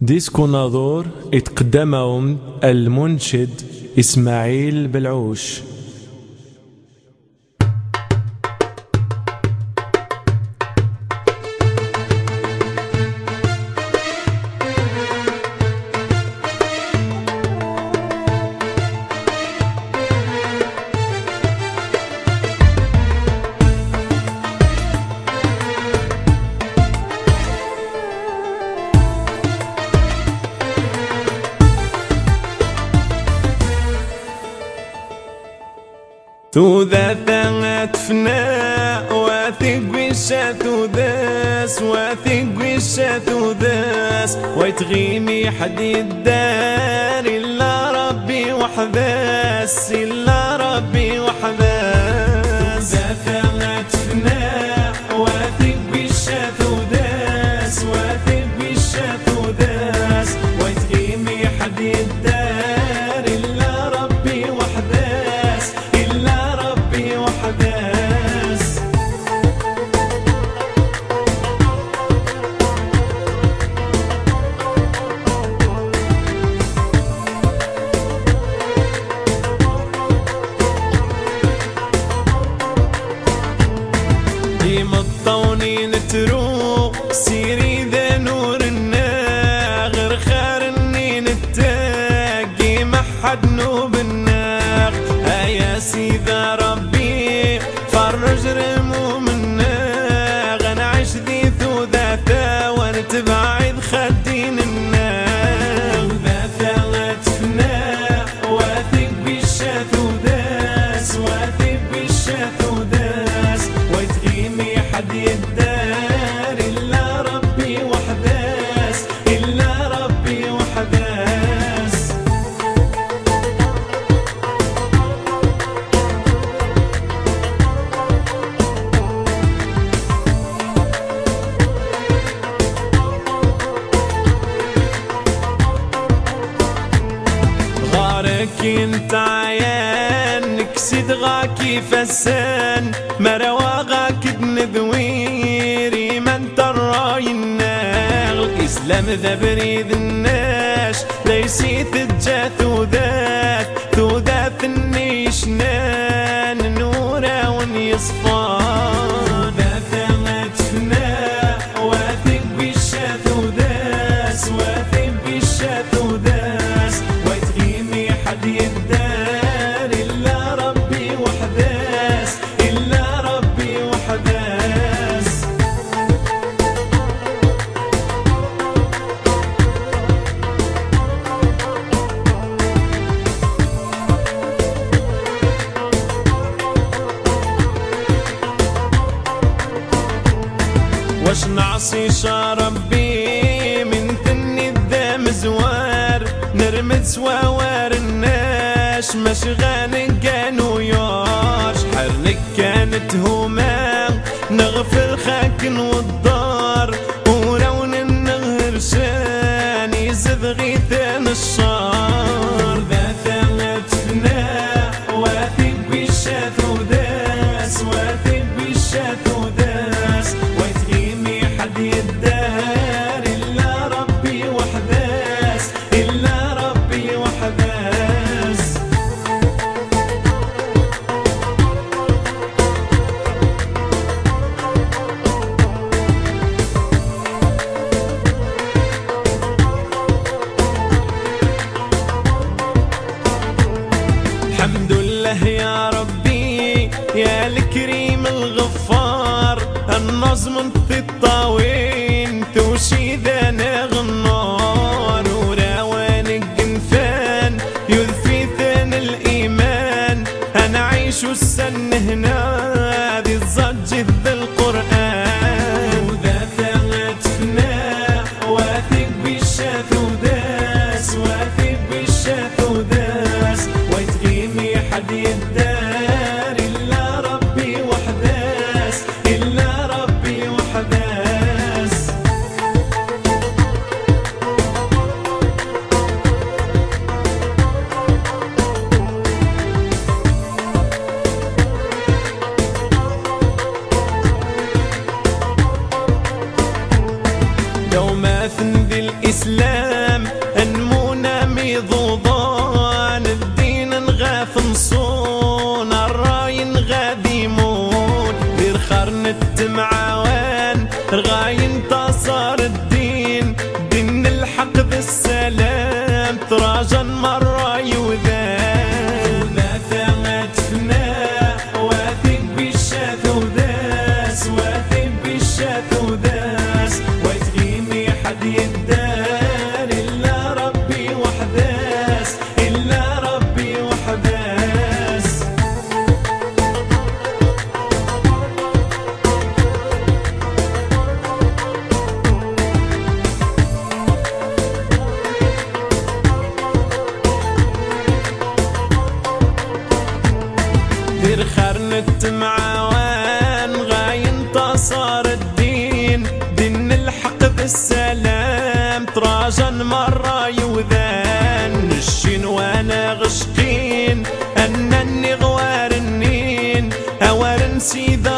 ديسكو ناظور اتقدمهم المنشد إسماعيل بلعوش. توذا ثغت فناء واثق بالشات ذاس واثق بالشات ذاس ويتغيمي حد الدار إلا ربي وحذاس إلا نتاقي ما حد نوب الناغ يا سيدة ربي فرج رموم الناغ أنا عيش ذي ثوذاتا ونتبعد خدين الناغ ذاتا لا واثق بالشات وداس واثق بالشات وداس ويتغيمي حد يدار انت عيان نكسد غاكي فسان مرواغاك بنذويري من تراي الناغ الاسلام ذا بريد الناش ليسي تجا ثوذات واش نعصي ربي من ثني الدم زوار نرمد سواوار الناش مشغال كانوا يار حرنك كانت هما النظم في الطاوين توشي ذا غنار فمصون الراين غادي مون دير خرن التمعوان رغاين تصار الدين. دين الحق بالسلام تراجا مرة see the